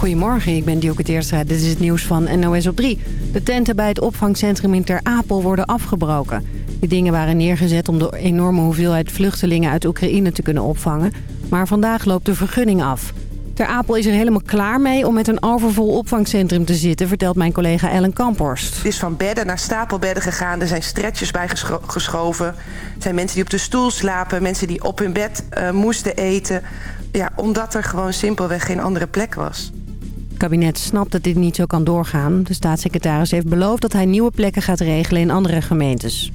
Goedemorgen, ik ben Dioke. Dit is het nieuws van NOS op 3. De tenten bij het opvangcentrum in Ter Apel worden afgebroken. Die dingen waren neergezet om de enorme hoeveelheid vluchtelingen uit Oekraïne te kunnen opvangen. Maar vandaag loopt de vergunning af. Ter Apel is er helemaal klaar mee om met een overvol opvangcentrum te zitten... vertelt mijn collega Ellen Kamphorst. Het is van bedden naar stapelbedden gegaan. Er zijn stretchers bij geschoven. Er zijn mensen die op de stoel slapen. Mensen die op hun bed uh, moesten eten. Ja, omdat er gewoon simpelweg geen andere plek was. Kabinet snapt dat dit niet zo kan doorgaan. De staatssecretaris heeft beloofd dat hij nieuwe plekken gaat regelen in andere gemeentes.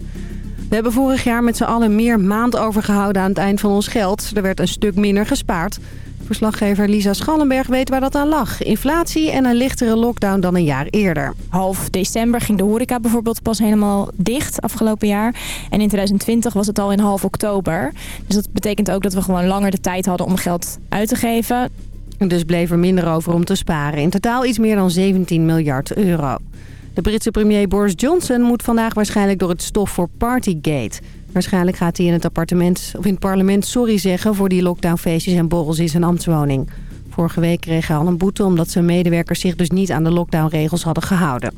We hebben vorig jaar met z'n allen meer maand overgehouden aan het eind van ons geld. Er werd een stuk minder gespaard. Verslaggever Lisa Schallenberg weet waar dat aan lag. Inflatie en een lichtere lockdown dan een jaar eerder. Half december ging de horeca bijvoorbeeld pas helemaal dicht afgelopen jaar. En in 2020 was het al in half oktober. Dus dat betekent ook dat we gewoon langer de tijd hadden om geld uit te geven. Dus bleef er minder over om te sparen. In totaal iets meer dan 17 miljard euro. De Britse premier Boris Johnson moet vandaag waarschijnlijk door het stof voor Partygate. Waarschijnlijk gaat hij in het, appartement, of in het parlement sorry zeggen voor die lockdownfeestjes en borrels in zijn ambtswoning. Vorige week kreeg hij al een boete omdat zijn medewerkers zich dus niet aan de lockdownregels hadden gehouden.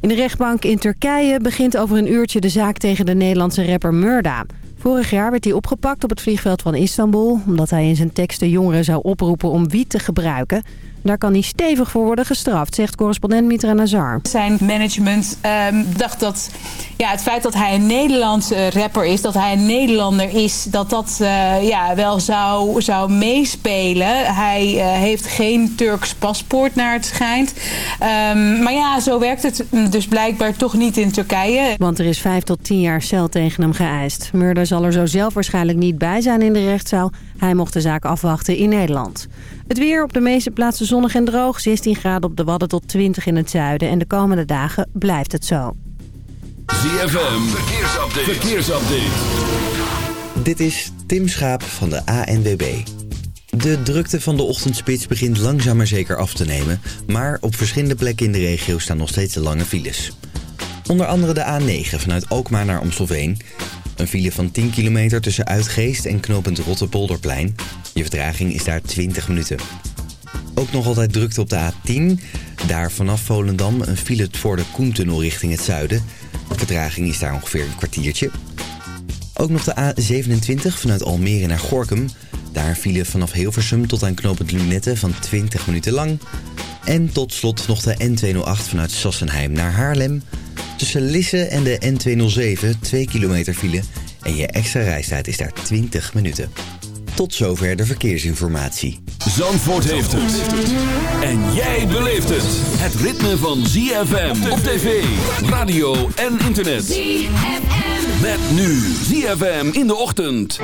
In de rechtbank in Turkije begint over een uurtje de zaak tegen de Nederlandse rapper Murda. Vorig jaar werd hij opgepakt op het vliegveld van Istanbul... omdat hij in zijn teksten jongeren zou oproepen om wiet te gebruiken... Daar kan hij stevig voor worden gestraft, zegt correspondent Mitra Nazar. Zijn management um, dacht dat ja, het feit dat hij een Nederlandse rapper is, dat hij een Nederlander is, dat dat uh, ja, wel zou, zou meespelen. Hij uh, heeft geen Turks paspoort naar het schijnt. Um, maar ja, zo werkt het dus blijkbaar toch niet in Turkije. Want er is vijf tot tien jaar cel tegen hem geëist. Murder zal er zo zelf waarschijnlijk niet bij zijn in de rechtszaal. Hij mocht de zaak afwachten in Nederland. Het weer op de meeste plaatsen zonnig en droog. 16 graden op de Wadden tot 20 in het zuiden. En de komende dagen blijft het zo. ZFM, verkeersupdate. verkeersupdate. Dit is Tim Schaap van de ANWB. De drukte van de ochtendspits begint langzaam maar zeker af te nemen... maar op verschillende plekken in de regio staan nog steeds lange files. Onder andere de A9 vanuit Alkmaar naar Amstelveen... Een file van 10 kilometer tussen Uitgeest en knooppunt Rotterpolderplein. Je vertraging is daar 20 minuten. Ook nog altijd drukte op de A10. Daar vanaf Volendam een file voor de Koentunnel richting het zuiden. De vertraging is daar ongeveer een kwartiertje. Ook nog de A27 vanuit Almere naar Gorkum. Daar file vanaf Hilversum tot aan knooppunt Lunette van 20 minuten lang. En tot slot nog de N208 vanuit Sassenheim naar Haarlem. Tussen Lisse en de N207 2 kilometer file en je extra reistijd is daar 20 minuten. Tot zover de verkeersinformatie. Zandvoort heeft het. En jij beleeft het. Het ritme van ZFM op tv, radio en internet. ZFM. Met nu ZFM in de ochtend.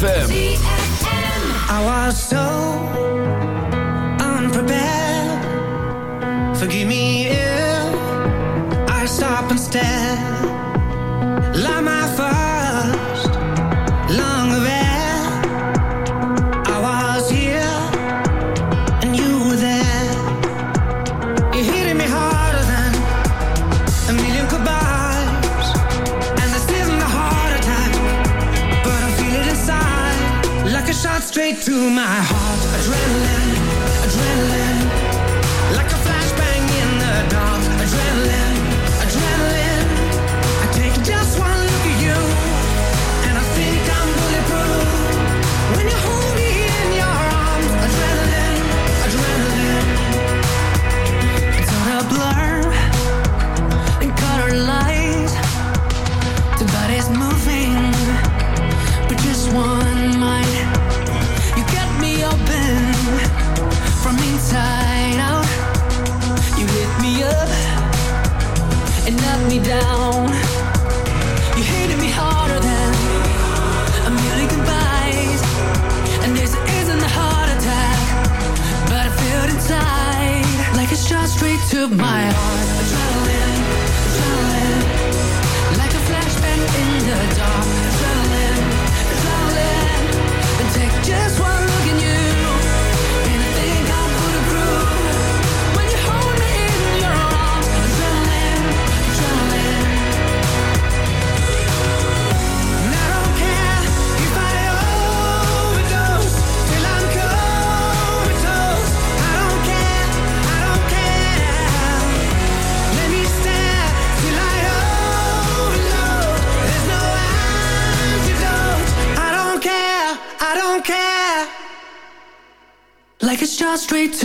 ZFM.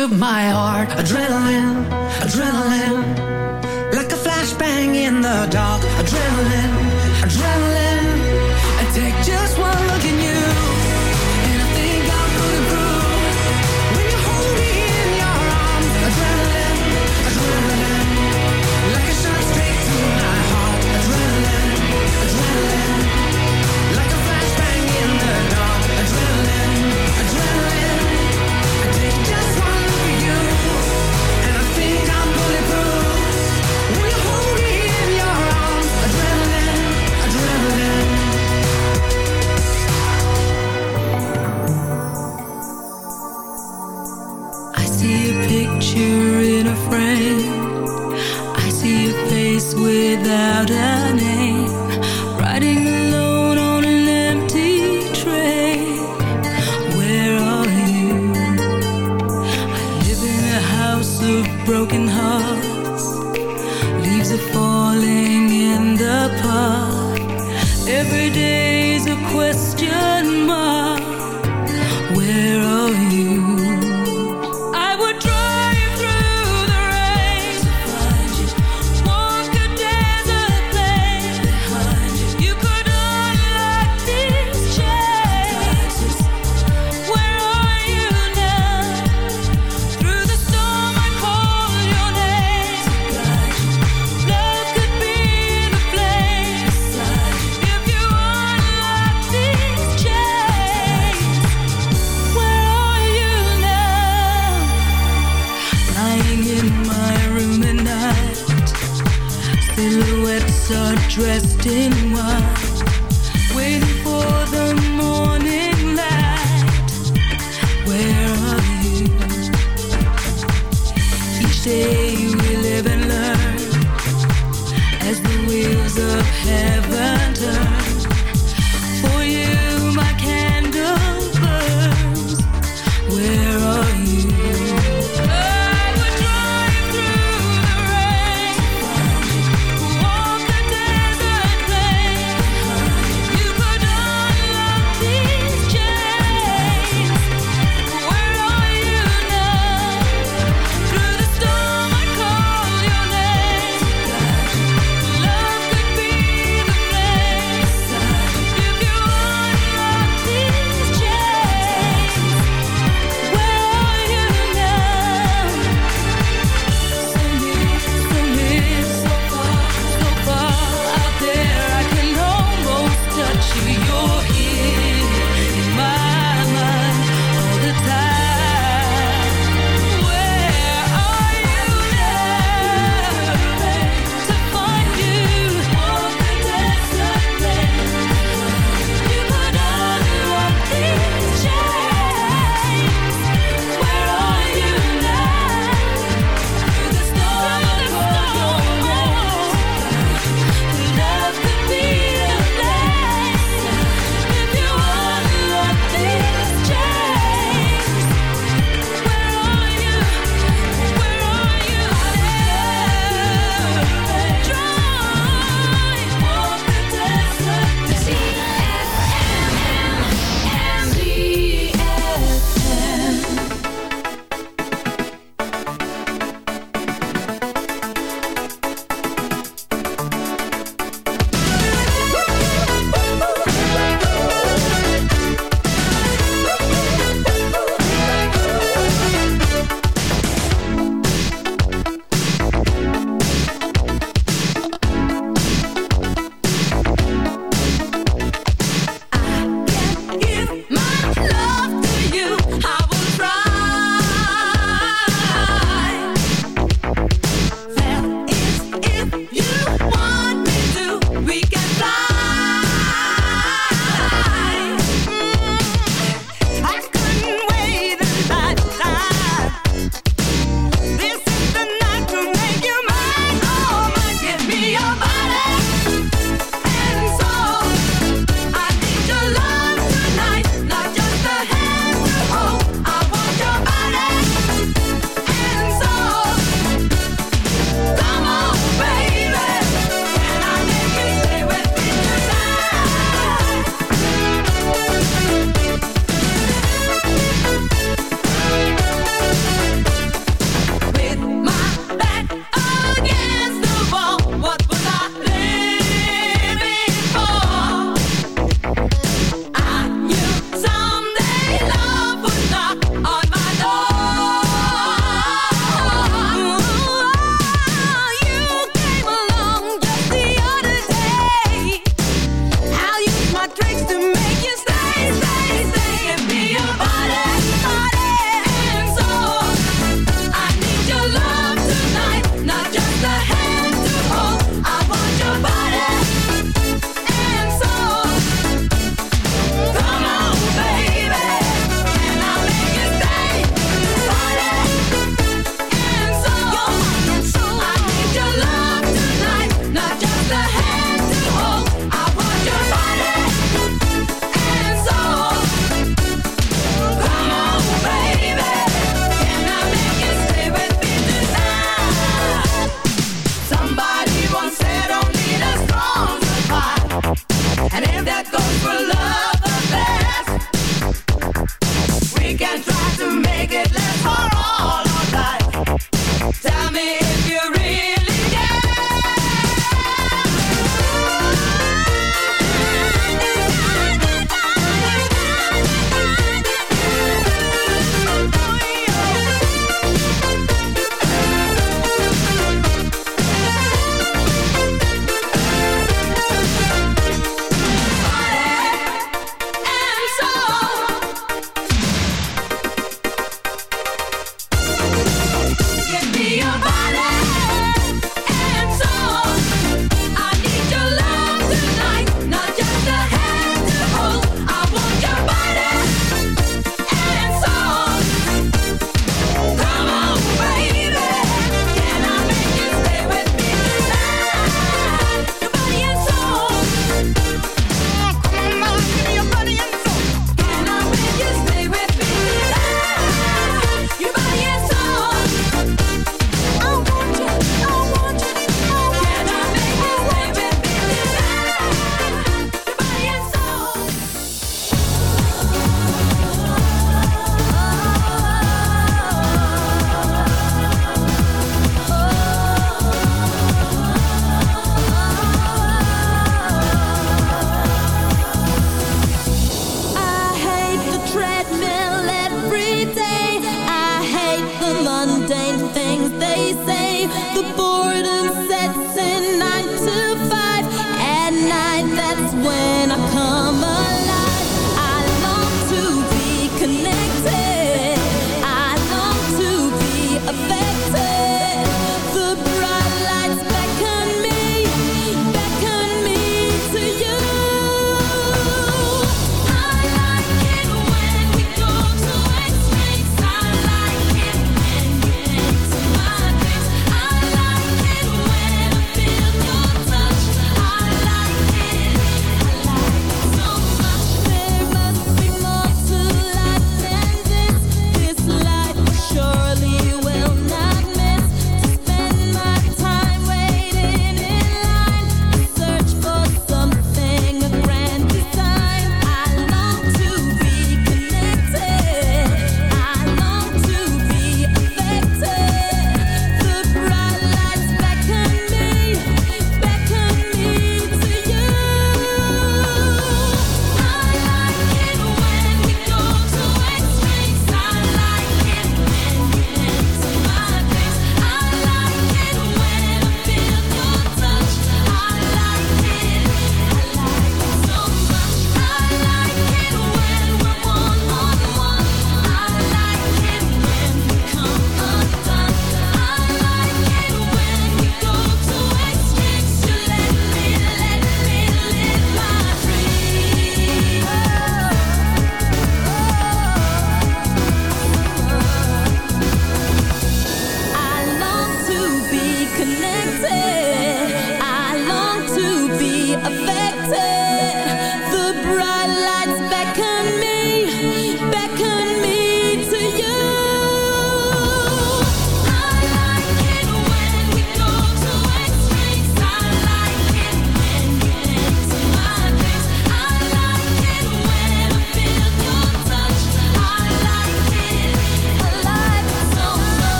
Of my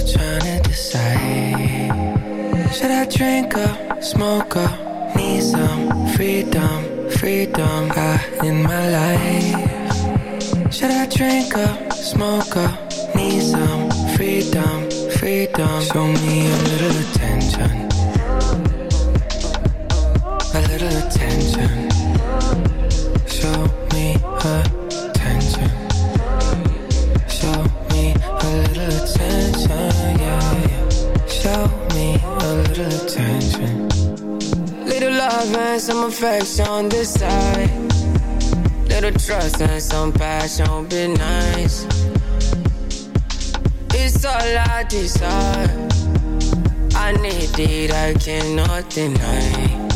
still trying to decide. Should I drink up, smoke up, need some freedom, freedom I, in my life? Should I drink up, smoke up, need some freedom, freedom? Show me a little attention. A little attention. Some affection on this side. Little trust and some passion, would be nice. It's all I desire. I need it, I cannot deny.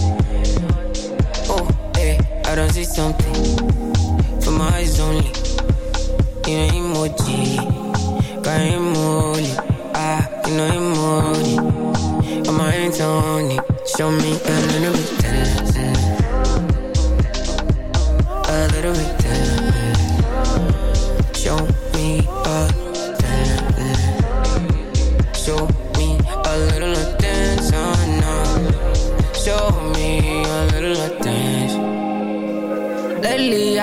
Oh, hey, I don't see something for my eyes only. You know emoji, got emoji, ah, you know emoji. On my hands on it, show me a little bit tender,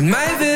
Met wil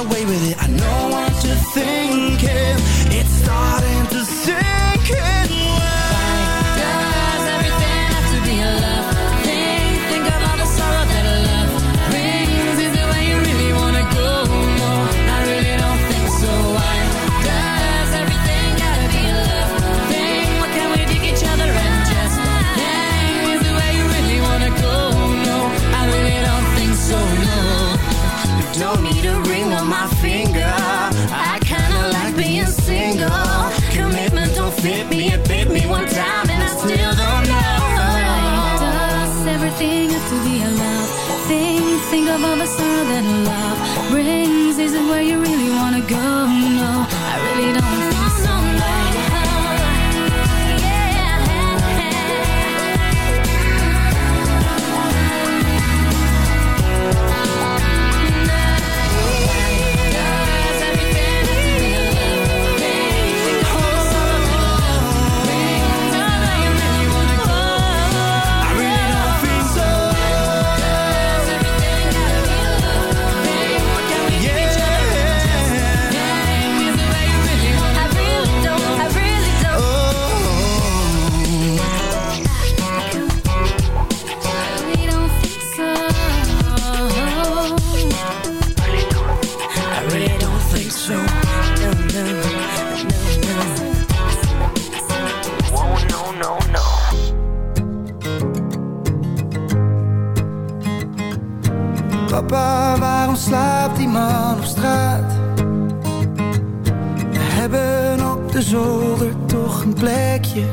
away with it. I know what you think. Sorrow that love brings. Is it where you really wanna go? Man op straat? We hebben op de zolder toch een plekje.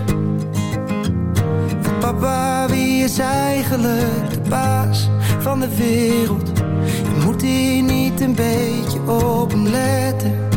En papa, wie is eigenlijk de baas van de wereld? Je moet hier niet een beetje op hem letten.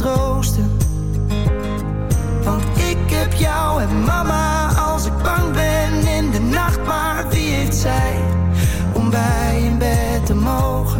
troosten? Want ik heb jou en mama als ik bang ben in de nacht. Maar wie heeft zij om bij in bed te mogen?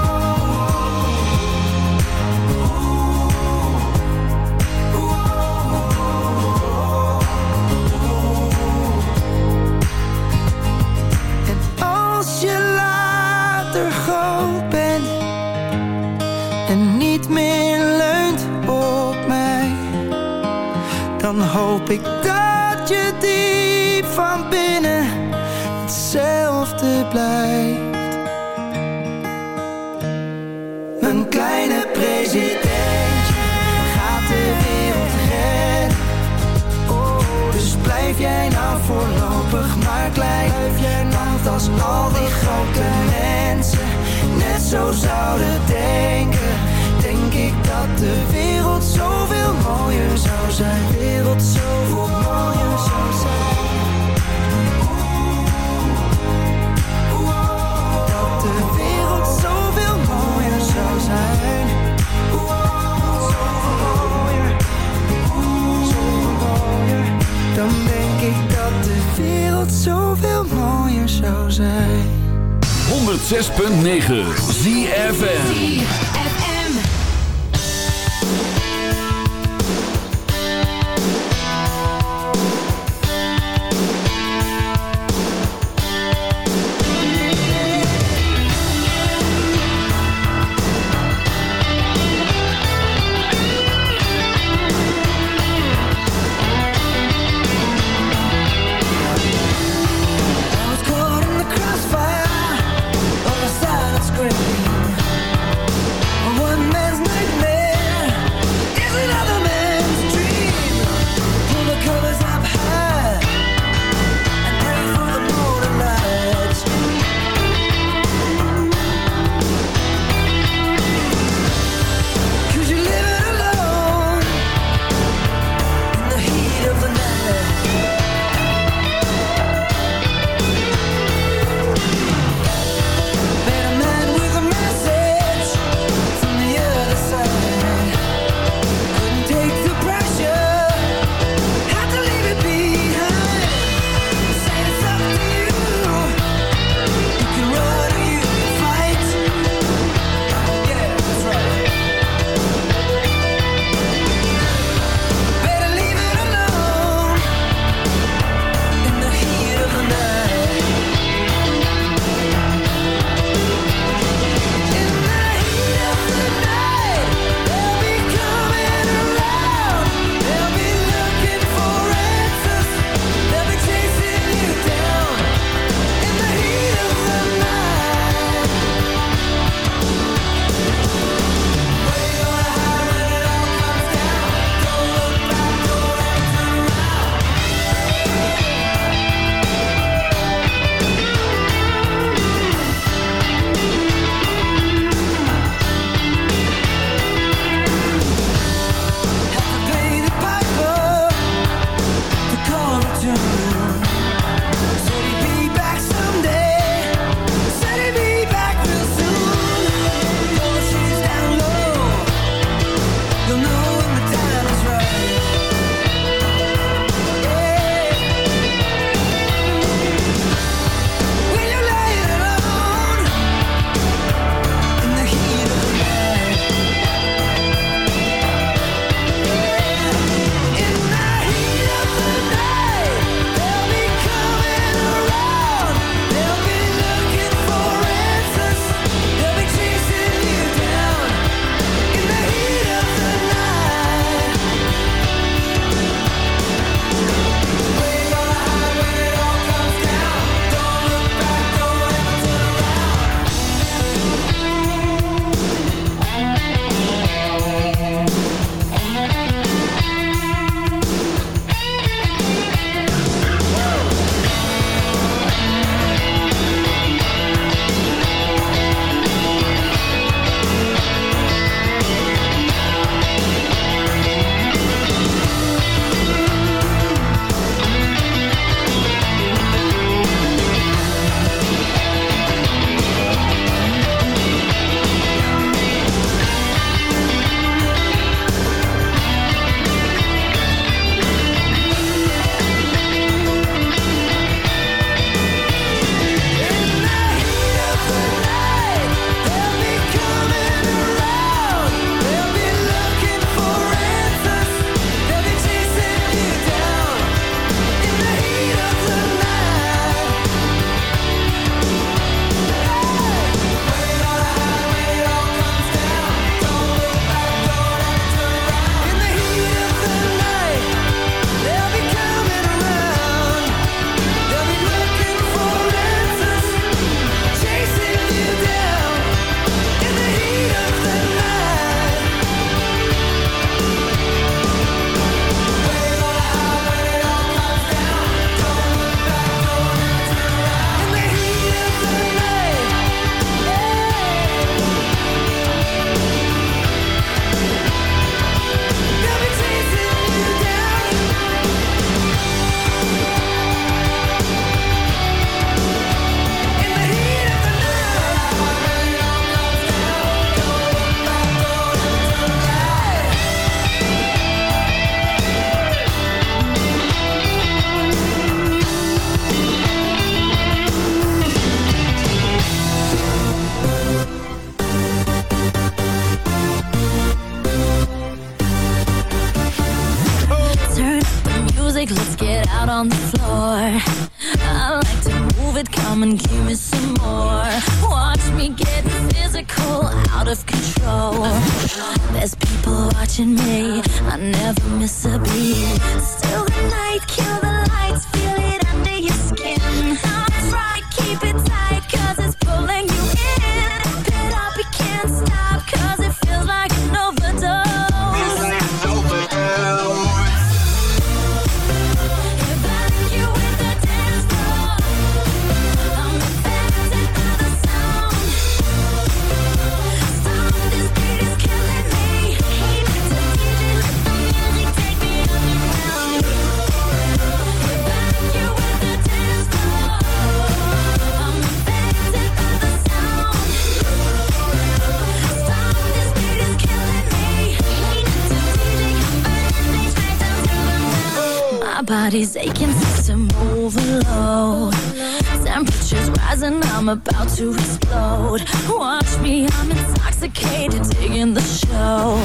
complicated, digging the show.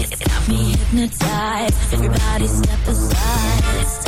It's got me hypnotized. Everybody step aside.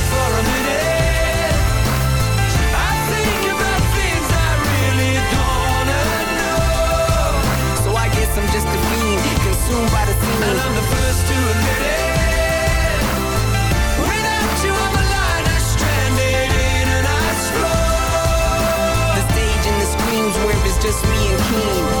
Consumed by the scene. And I'm the first to admit it. Without you on the line, I'm stranded in an ice floor. The stage and the screams where it's just me and King.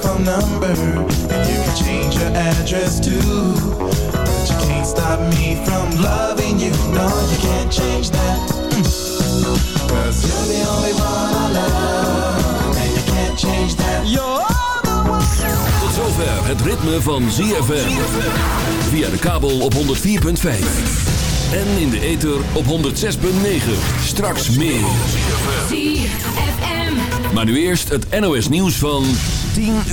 telephone number and you can change your address too. But you can't stop me from loving you. No, you can't change that. Mm. Cause you're the only one I love and you can't change that. You're the one. Tot zover het ritme van ZFM. Via de kabel op 104.5. En in de ether op 106.9. Straks meer. Maar nu eerst het NOS nieuws van 10 uur.